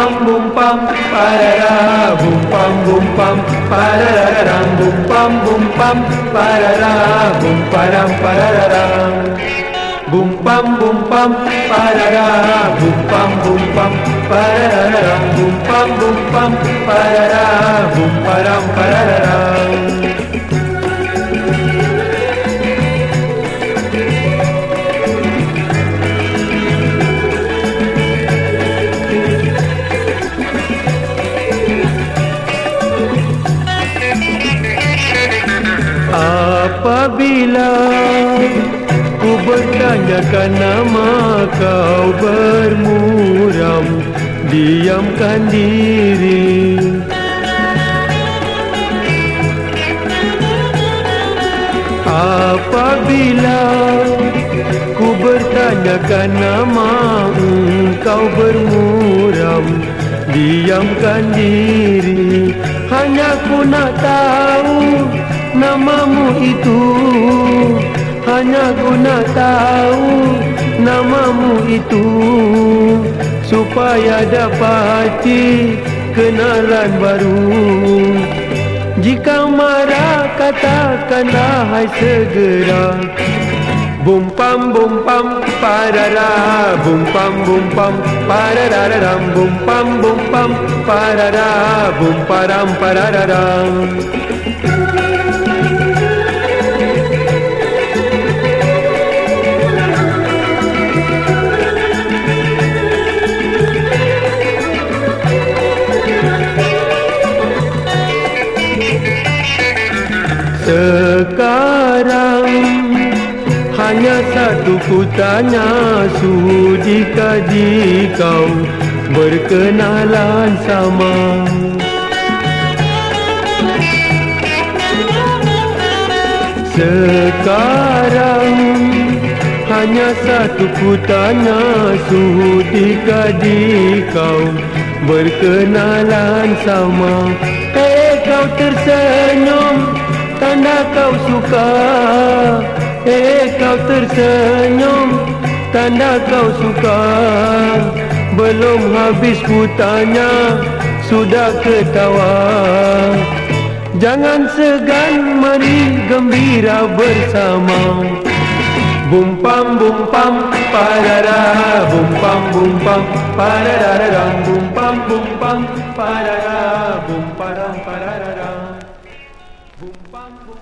Bum bum bum, parara bum bum bum pam parara ram bum pam bum pam parara bum param parara bum pam bum pam parara bum pam bum pam parara ram bum pam bum parara bum param parara Apabila ku bertanyakan nama kau bermuram Diamkan diri. Apabila ku bertanyakan nama engkau bermuram Diamkan diri. Hanya ku nak tahu namamu itu Hanya ku nak tahu namamu itu Supaya dapati kenalan baru. Jika marah katakanlah hai segera. Bum pam bum pam parara bum pam bum pam parararam bum pam bum pam parara bum param parararam Sekarang. Hanya satu ku tanya Sudikah di kau berkenalan sama? Sekarang hanya satu ku tanya Sudikah di kau berkenalan sama? Eh kau tersenyum tanda kau suka Eh kau tersenyum. Tanda kau suka Belum habis ku tanya sudah ketawa. Jangan segan mari gembira bersama. Bum pam bum pam parara bum pam bum pam parara bum pam bum pam parara bum param parara bum